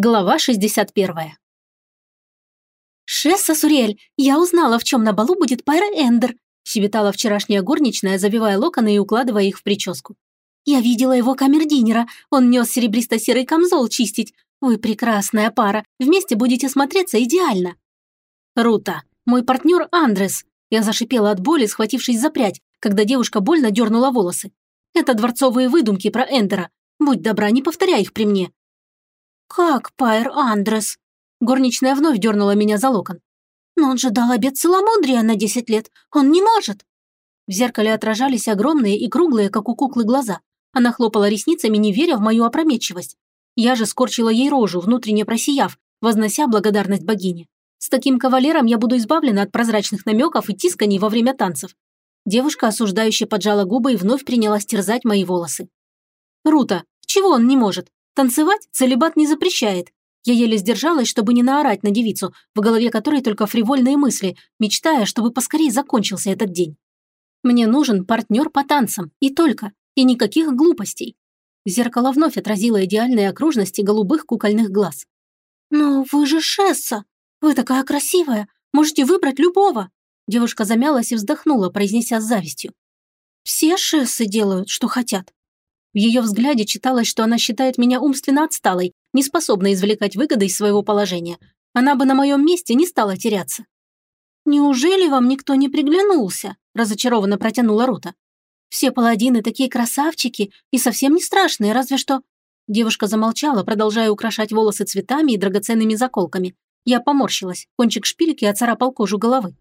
Глава 61. «Шесса Сурель, я узнала, в чем на балу будет Пайра Эндер», щебетала вчерашняя горничная, завивая локоны и укладывая их в прическу. «Я видела его камердинера, он нес серебристо-серый камзол чистить. Вы прекрасная пара, вместе будете смотреться идеально». «Рута, мой партнер Андрес», я зашипела от боли, схватившись за прядь, когда девушка больно дернула волосы. «Это дворцовые выдумки про Эндера. Будь добра, не повторяй их при мне. «Как, Пайр Андрес?» Горничная вновь дернула меня за локон. «Но он же дал обед целомудрия на десять лет. Он не может!» В зеркале отражались огромные и круглые, как у куклы, глаза. Она хлопала ресницами, не веря в мою опрометчивость. Я же скорчила ей рожу, внутренне просияв, вознося благодарность богине. С таким кавалером я буду избавлена от прозрачных намеков и тисканий во время танцев. Девушка осуждающе поджала губы и вновь принялась терзать мои волосы. «Рута, чего он не может? Танцевать целебат не запрещает. Я еле сдержалась, чтобы не наорать на девицу, в голове которой только фривольные мысли, мечтая, чтобы поскорее закончился этот день. Мне нужен партнер по танцам, и только, и никаких глупостей. Зеркало вновь отразило идеальные окружности голубых кукольных глаз. «Но вы же Шесса! Вы такая красивая! Можете выбрать любого!» Девушка замялась и вздохнула, произнеся с завистью. «Все Шессы делают, что хотят. В ее взгляде читалось, что она считает меня умственно отсталой, неспособной извлекать выгоды из своего положения. Она бы на моем месте не стала теряться. «Неужели вам никто не приглянулся?» – разочарованно протянула Рута. «Все паладины такие красавчики и совсем не страшные, разве что...» Девушка замолчала, продолжая украшать волосы цветами и драгоценными заколками. Я поморщилась, кончик шпильки оцарапал кожу головы.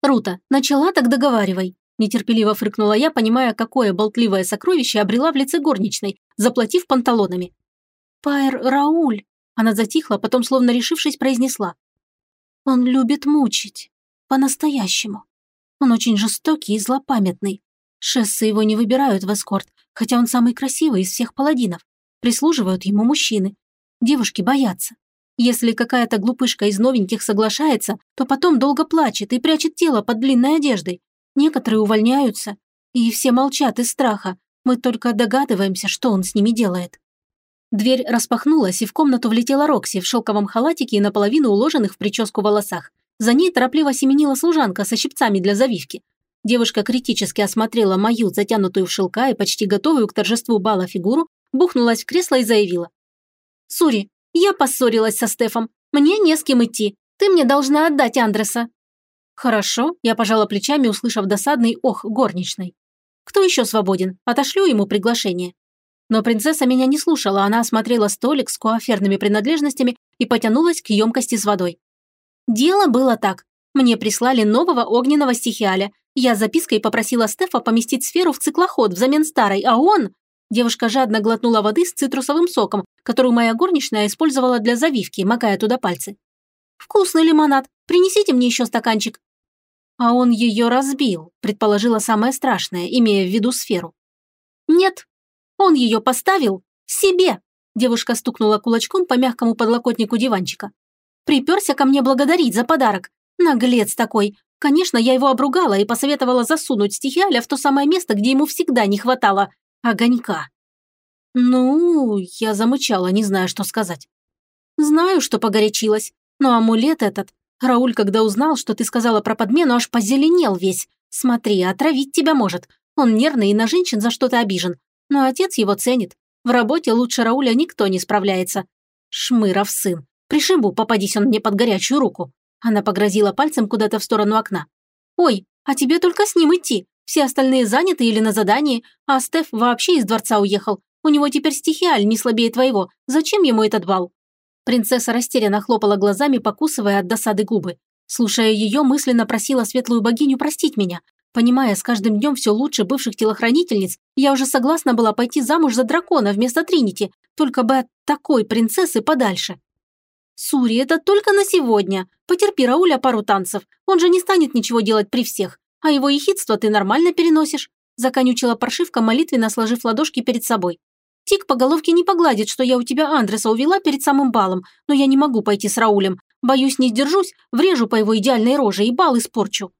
«Рута, начала, так договаривай», Нетерпеливо фыркнула я, понимая, какое болтливое сокровище обрела в лице горничной, заплатив панталонами. «Пайр Рауль!» Она затихла, потом, словно решившись, произнесла. «Он любит мучить. По-настоящему. Он очень жестокий и злопамятный. Шессы его не выбирают в эскорт, хотя он самый красивый из всех паладинов. Прислуживают ему мужчины. Девушки боятся. Если какая-то глупышка из новеньких соглашается, то потом долго плачет и прячет тело под длинной одеждой, Некоторые увольняются, и все молчат из страха. Мы только догадываемся, что он с ними делает. Дверь распахнулась, и в комнату влетела Рокси в шелковом халатике и наполовину уложенных в прическу волосах. За ней торопливо семенила служанка со щипцами для завивки. Девушка критически осмотрела мою, затянутую в шелка и почти готовую к торжеству бала фигуру, бухнулась в кресло и заявила. «Сури, я поссорилась со Стефом. Мне не с кем идти. Ты мне должна отдать Андреса». «Хорошо», – я пожала плечами, услышав досадный ох горничной. «Кто еще свободен? Отошлю ему приглашение». Но принцесса меня не слушала, она осмотрела столик с куаферными принадлежностями и потянулась к емкости с водой. Дело было так. Мне прислали нового огненного стихиаля. Я запиской попросила Стефа поместить сферу в циклоход взамен старой, а он... Девушка жадно глотнула воды с цитрусовым соком, которую моя горничная использовала для завивки, макая туда пальцы. «Вкусный лимонад. Принесите мне еще стаканчик». А он ее разбил, предположила самое страшное, имея в виду сферу. Нет, он ее поставил себе. Девушка стукнула кулачком по мягкому подлокотнику диванчика. Приперся ко мне благодарить за подарок. Наглец такой. Конечно, я его обругала и посоветовала засунуть стихиаля в то самое место, где ему всегда не хватало огонька. Ну, я замычала, не зная, что сказать. Знаю, что погорячилась, но амулет этот Рауль, когда узнал, что ты сказала про подмену, аж позеленел весь. Смотри, отравить тебя может. Он нервный и на женщин за что-то обижен. Но отец его ценит. В работе лучше Рауля никто не справляется. Шмыров сын. Пришибу, попадись он мне под горячую руку. Она погрозила пальцем куда-то в сторону окна. «Ой, а тебе только с ним идти. Все остальные заняты или на задании, а Стеф вообще из дворца уехал. У него теперь стихиаль не слабее твоего. Зачем ему этот бал?» Принцесса растерянно хлопала глазами, покусывая от досады губы. Слушая ее, мысленно просила светлую богиню простить меня. Понимая с каждым днем все лучше бывших телохранительниц, я уже согласна была пойти замуж за дракона вместо Тринити, только бы от такой принцессы подальше. «Сури, это только на сегодня. Потерпи Рауля пару танцев. Он же не станет ничего делать при всех. А его ехидство ты нормально переносишь», законючила паршивка, молитвенно сложив ладошки перед собой. Тик по головке не погладит, что я у тебя Андреса увела перед самым балом, но я не могу пойти с Раулем. Боюсь, не сдержусь, врежу по его идеальной роже и бал испорчу».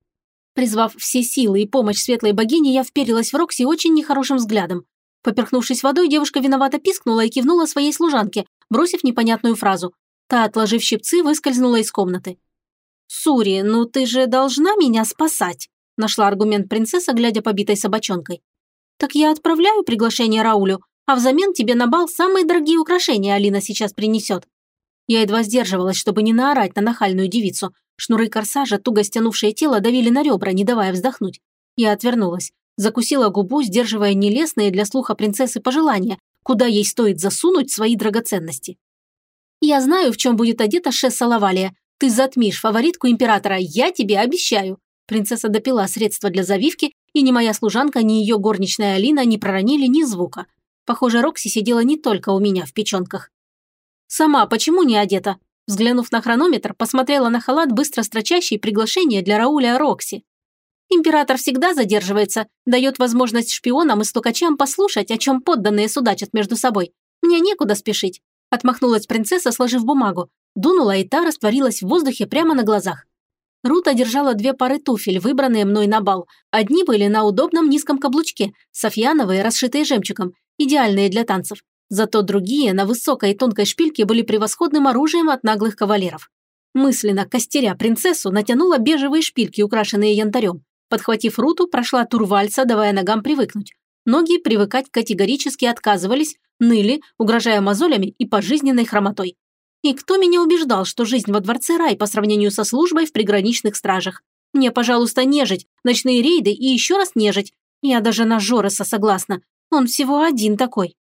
Призвав все силы и помощь светлой богини, я вперилась в Рокси очень нехорошим взглядом. Поперхнувшись водой, девушка виновато пискнула и кивнула своей служанке, бросив непонятную фразу. Та, отложив щипцы, выскользнула из комнаты. «Сури, ну ты же должна меня спасать», нашла аргумент принцесса, глядя побитой собачонкой. «Так я отправляю приглашение Раулю, а взамен тебе на бал самые дорогие украшения Алина сейчас принесет». Я едва сдерживалась, чтобы не наорать на нахальную девицу. Шнуры корсажа, туго стянувшее тело, давили на ребра, не давая вздохнуть. Я отвернулась, закусила губу, сдерживая нелестные для слуха принцессы пожелания, куда ей стоит засунуть свои драгоценности. «Я знаю, в чем будет одета Шесса Лавалия. Ты затмишь фаворитку императора, я тебе обещаю». Принцесса допила средства для завивки, и ни моя служанка, ни ее горничная Алина не проронили ни звука. Похоже, Рокси сидела не только у меня в печенках. «Сама почему не одета?» Взглянув на хронометр, посмотрела на халат, быстро строчащий приглашение для Рауля Рокси. Император всегда задерживается, дает возможность шпионам и стукачам послушать, о чем подданные судачат между собой. Мне некуда спешить. Отмахнулась принцесса, сложив бумагу. Дунула, и та растворилась в воздухе прямо на глазах. Рута держала две пары туфель, выбранные мной на бал. Одни были на удобном низком каблучке, софьяновые, расшитые жемчугом, идеальные для танцев. Зато другие на высокой и тонкой шпильке были превосходным оружием от наглых кавалеров. Мысленно, костеря принцессу, натянула бежевые шпильки, украшенные янтарем. Подхватив Руту, прошла турвальца, давая ногам привыкнуть. Ноги привыкать категорически отказывались, ныли, угрожая мозолями и пожизненной хромотой. И кто меня убеждал, что жизнь во дворце рай по сравнению со службой в приграничных стражах? Мне, пожалуйста, нежить, ночные рейды и еще раз нежить. Я даже на Жореса согласна. Он всего один такой.